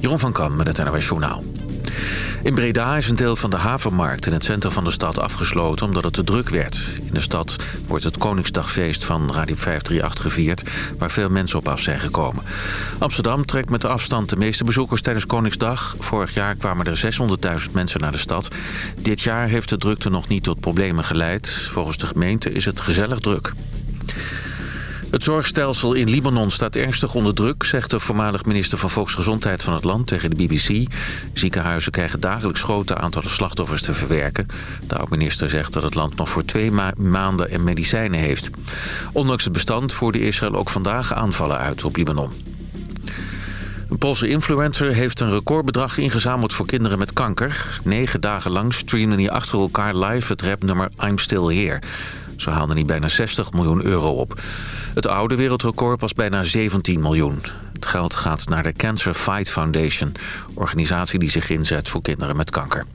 Jeroen van Kam met het NOS Journaal. In Breda is een deel van de havenmarkt in het centrum van de stad afgesloten omdat het te druk werd. In de stad wordt het Koningsdagfeest van Radio 538 gevierd, waar veel mensen op af zijn gekomen. Amsterdam trekt met de afstand de meeste bezoekers tijdens Koningsdag. Vorig jaar kwamen er 600.000 mensen naar de stad. Dit jaar heeft de drukte nog niet tot problemen geleid. Volgens de gemeente is het gezellig druk. Het zorgstelsel in Libanon staat ernstig onder druk... zegt de voormalig minister van Volksgezondheid van het land tegen de BBC. Ziekenhuizen krijgen dagelijks grote aantallen slachtoffers te verwerken. De oud-minister zegt dat het land nog voor twee maanden en medicijnen heeft. Ondanks het bestand voerde Israël ook vandaag aanvallen uit op Libanon. Een Poolse influencer heeft een recordbedrag ingezameld voor kinderen met kanker. Negen dagen lang streamde hij achter elkaar live het rapnummer I'm Still Here... Zo haalde hij bijna 60 miljoen euro op. Het oude wereldrecord was bijna 17 miljoen. Het geld gaat naar de Cancer Fight Foundation... organisatie die zich inzet voor kinderen met kanker.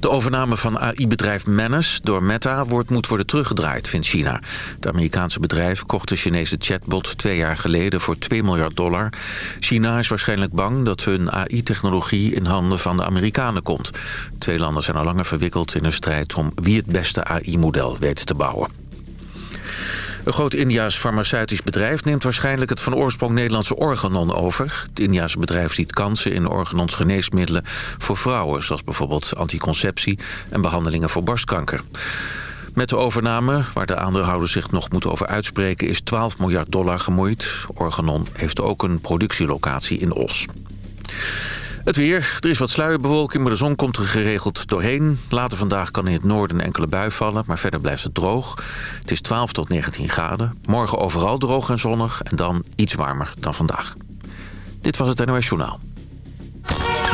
De overname van AI-bedrijf Manus door Meta wordt, moet worden teruggedraaid, vindt China. Het Amerikaanse bedrijf kocht de Chinese chatbot twee jaar geleden voor 2 miljard dollar. China is waarschijnlijk bang dat hun AI-technologie in handen van de Amerikanen komt. Twee landen zijn al langer verwikkeld in een strijd om wie het beste AI-model weet te bouwen. Een groot Indiaas farmaceutisch bedrijf neemt waarschijnlijk het van oorsprong Nederlandse Organon over. Het Indiaanse bedrijf ziet kansen in Organons geneesmiddelen voor vrouwen... zoals bijvoorbeeld anticonceptie en behandelingen voor borstkanker. Met de overname, waar de aandeelhouders zich nog moeten over uitspreken... is 12 miljard dollar gemoeid. Organon heeft ook een productielocatie in Os. Het weer. Er is wat sluierbewolking, maar de zon komt er geregeld doorheen. Later vandaag kan in het noorden enkele bui vallen, maar verder blijft het droog. Het is 12 tot 19 graden. Morgen overal droog en zonnig en dan iets warmer dan vandaag. Dit was het NOS Journaal.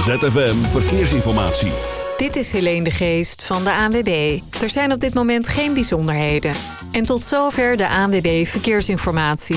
ZFM Verkeersinformatie. Dit is Helene de Geest van de ANWB. Er zijn op dit moment geen bijzonderheden. En tot zover de ANWB Verkeersinformatie.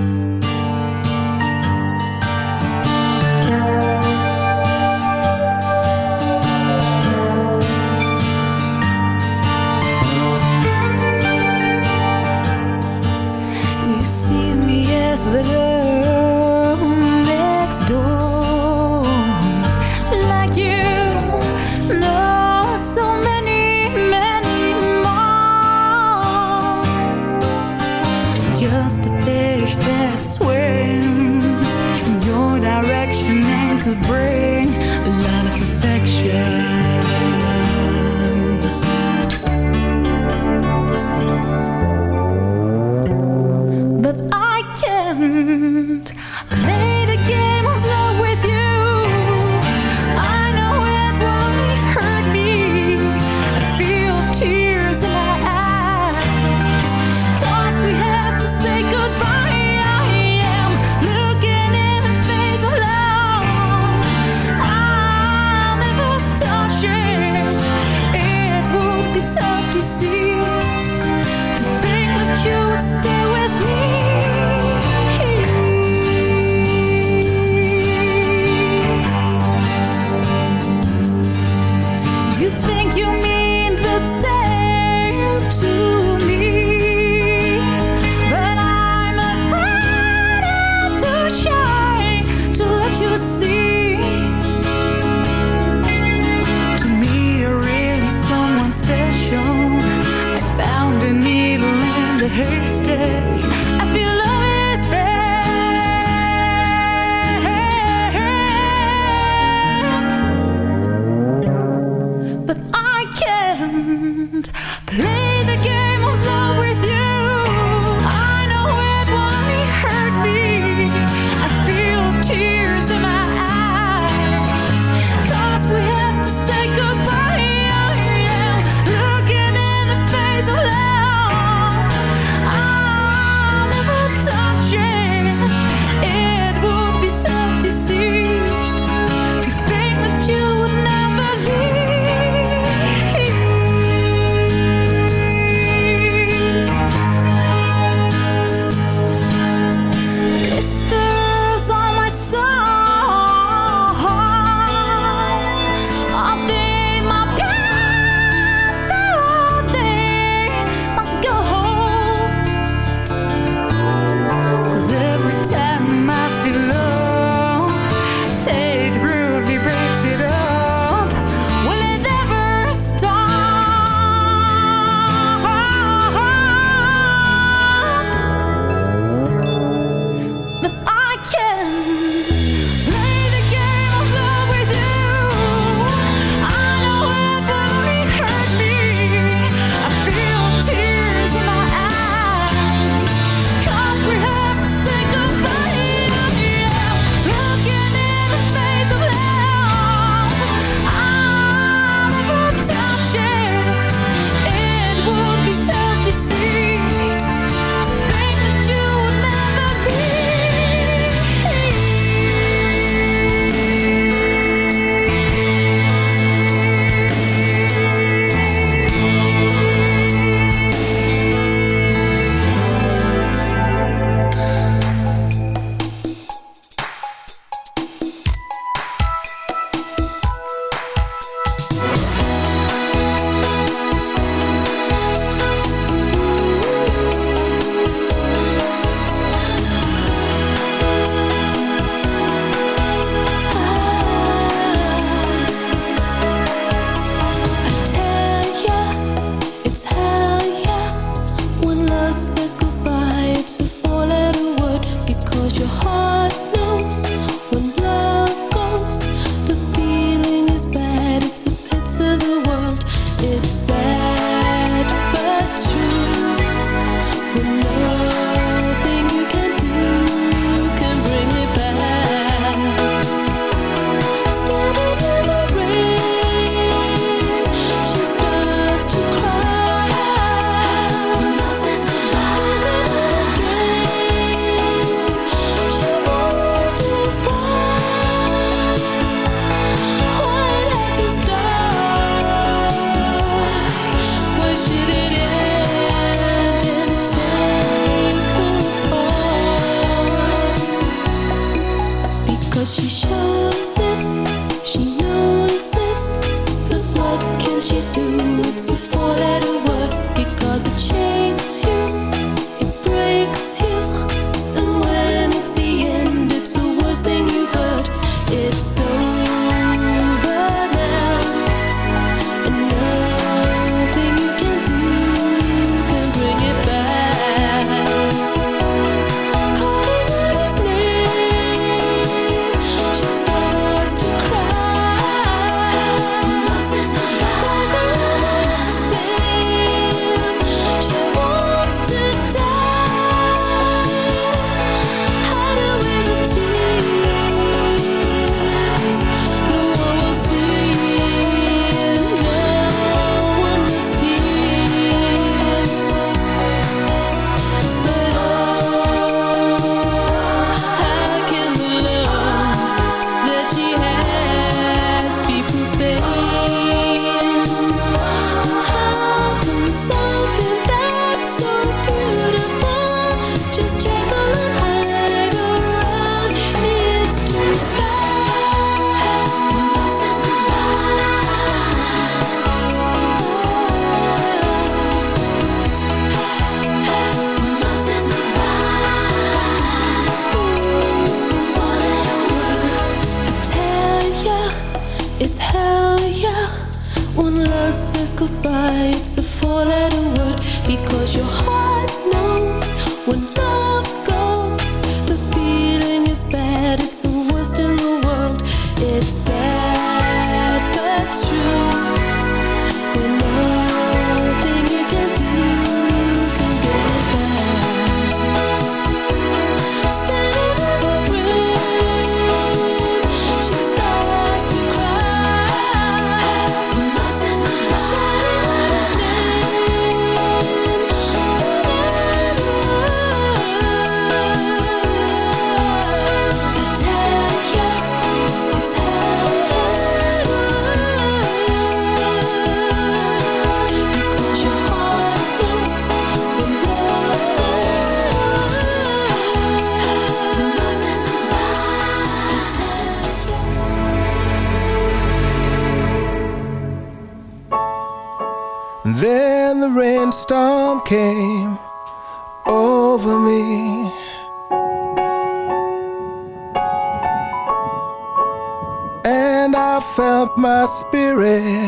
my spirit.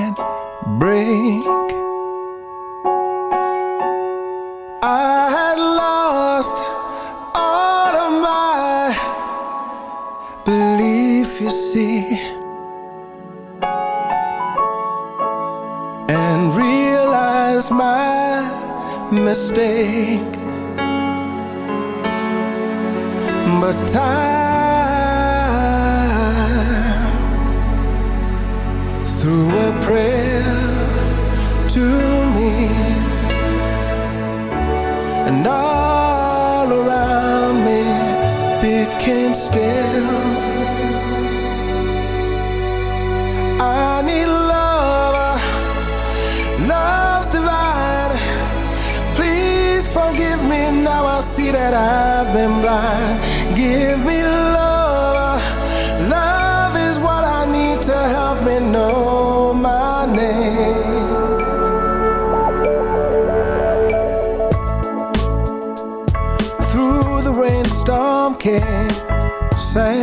through a prayer to me. And all around me became still. I need love love's divine. Please forgive me now I see that I've been blind. Give me love Say.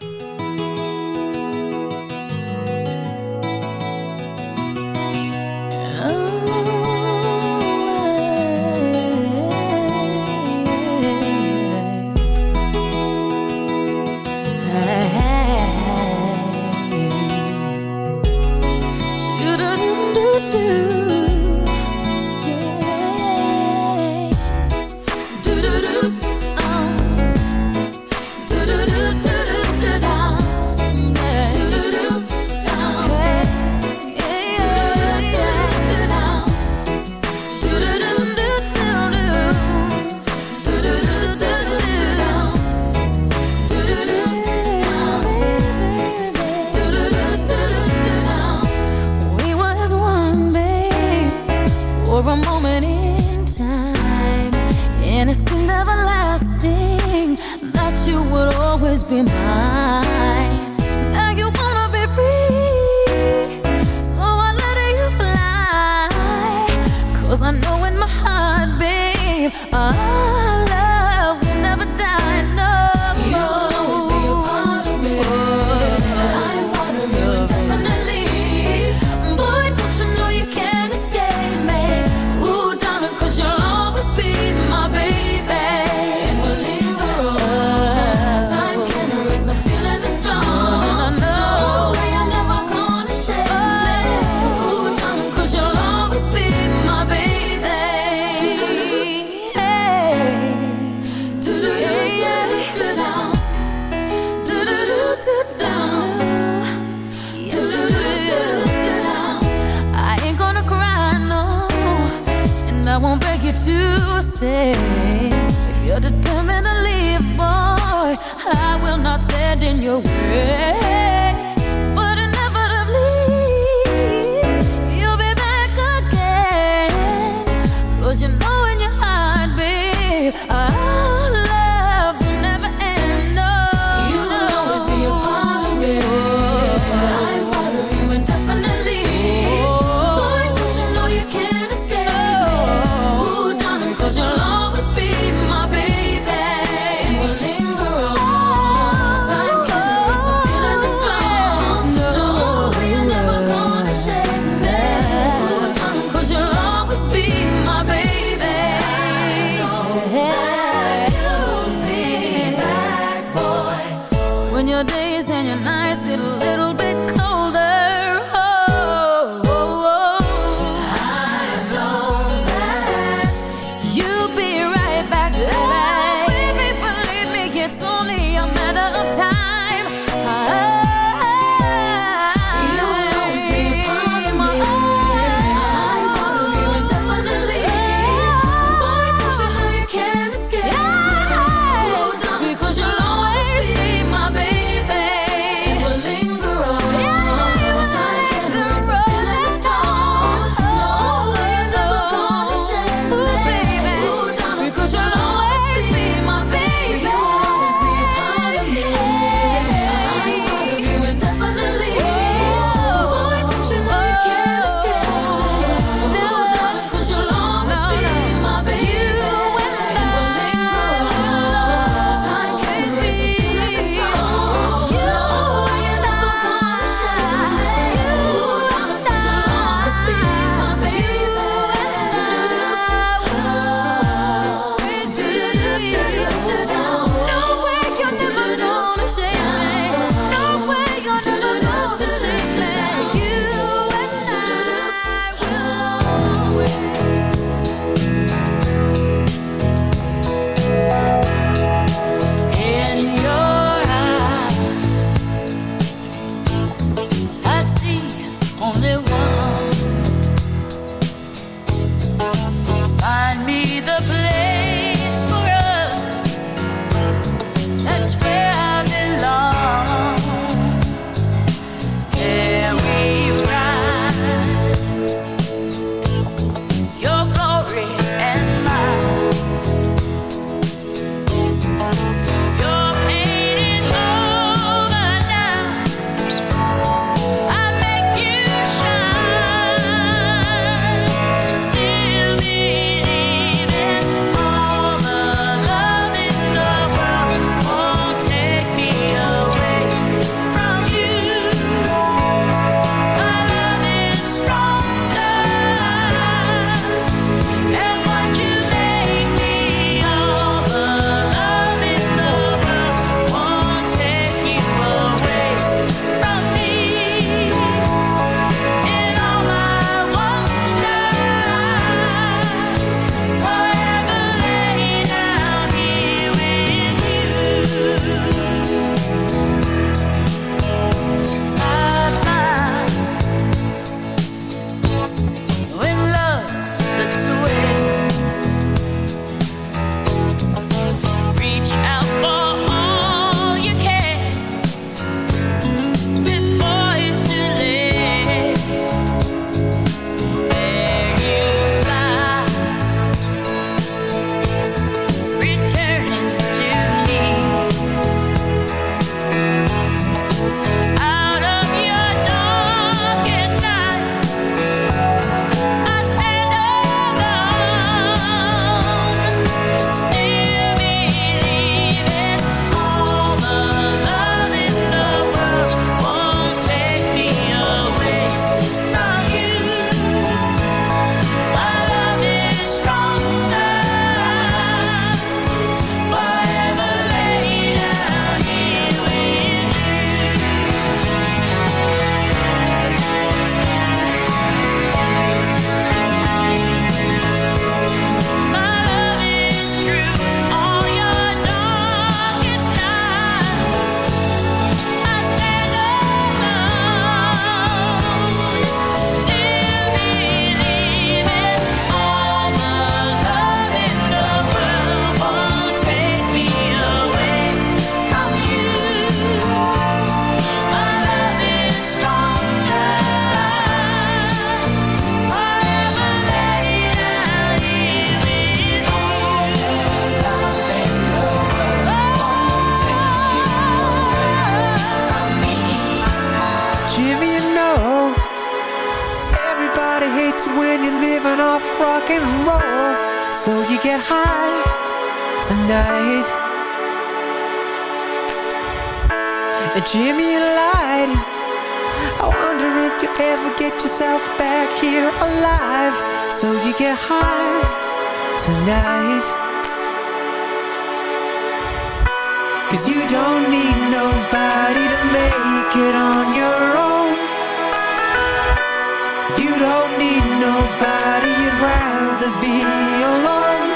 don't need nobody, you'd rather be alone.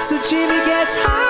So Jimmy gets high.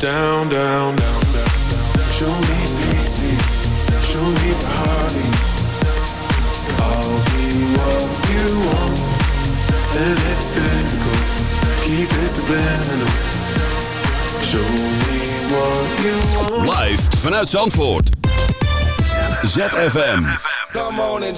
down, down, down, down. Show me pity, show me party. I'll be what you want, and it's physical. Keep it subliminal. Show me what you want. Live vanuit Zandvoort. ZFM. Come on and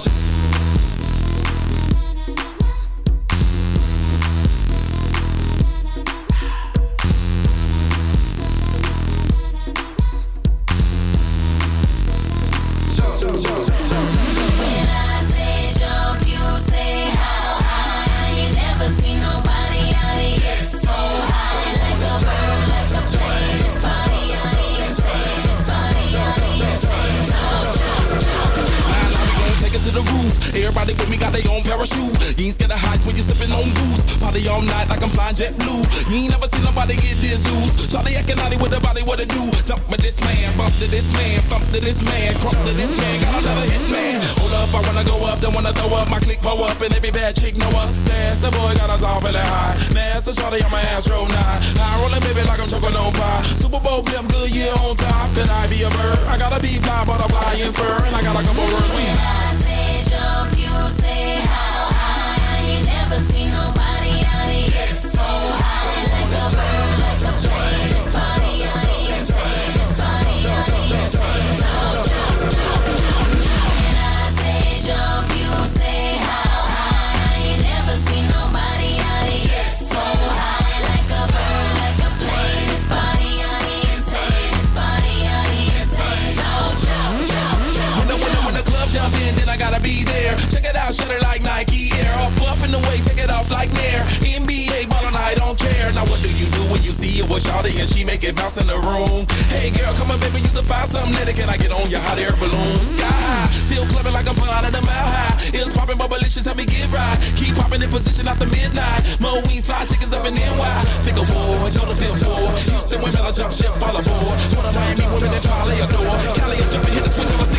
women, I jump ship, fall aboard. One of Miami women that probably adore. Cali is jumping, hit the switch on a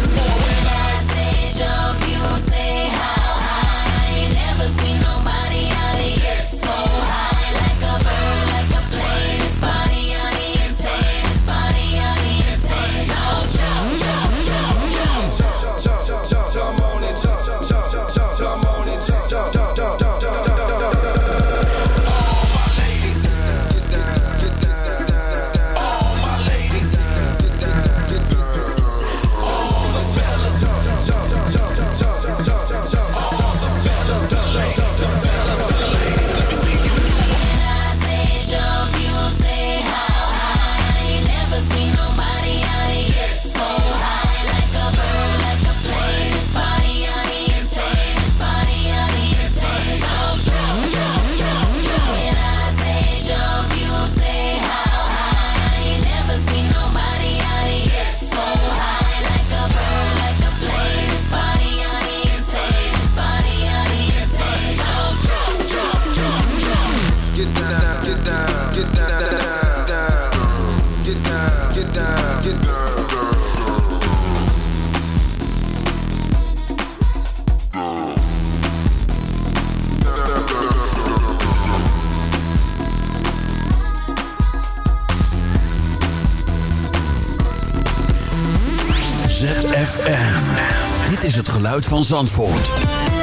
van Zandvoort.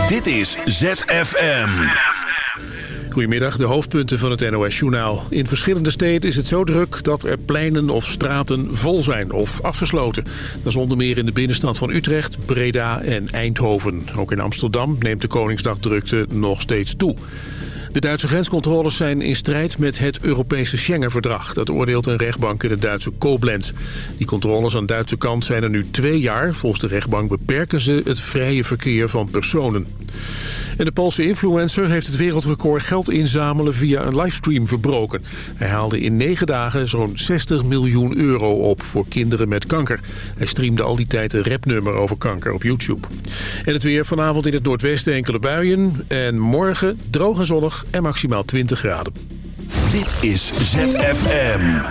Dit is ZFM. Goedemiddag, de hoofdpunten van het NOS-journaal. In verschillende steden is het zo druk dat er pleinen of straten vol zijn of afgesloten. Dat is onder meer in de binnenstad van Utrecht, Breda en Eindhoven. Ook in Amsterdam neemt de Koningsdagdrukte nog steeds toe. De Duitse grenscontroles zijn in strijd met het Europese Schengen-verdrag. Dat oordeelt een rechtbank in de Duitse Koblenz. Die controles aan de Duitse kant zijn er nu twee jaar. Volgens de rechtbank beperken ze het vrije verkeer van personen. De Poolse influencer heeft het wereldrecord geld inzamelen via een livestream verbroken. Hij haalde in negen dagen zo'n 60 miljoen euro op voor kinderen met kanker. Hij streamde al die tijd een rapnummer over kanker op YouTube. En het weer vanavond in het noordwesten enkele buien. En morgen droog en zonnig en maximaal 20 graden. Dit is ZFM.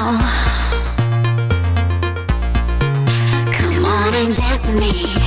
Come on and dance with me.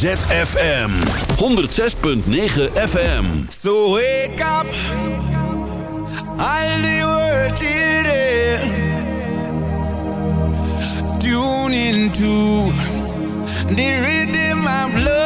ZFM 106.9 FM. So wake up, all the world children. Tune into the rhythm of love.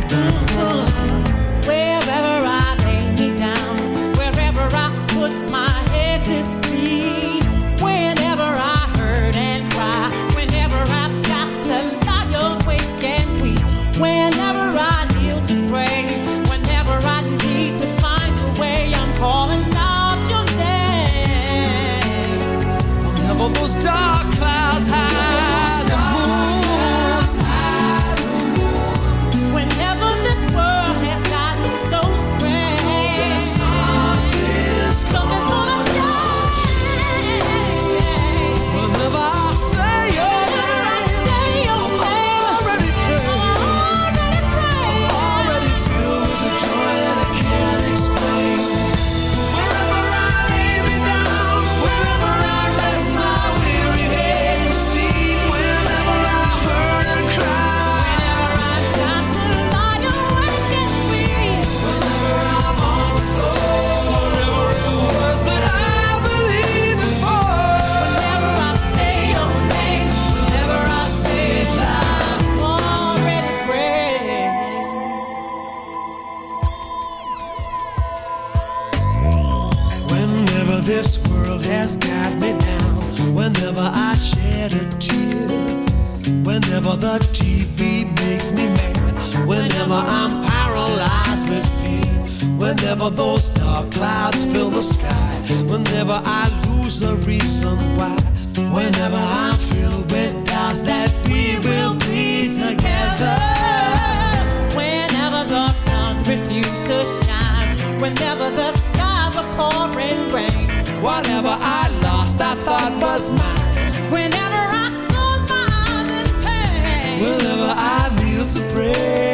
heaven. Thought was mine. Whenever I close my eyes in pain, whenever I kneel to pray.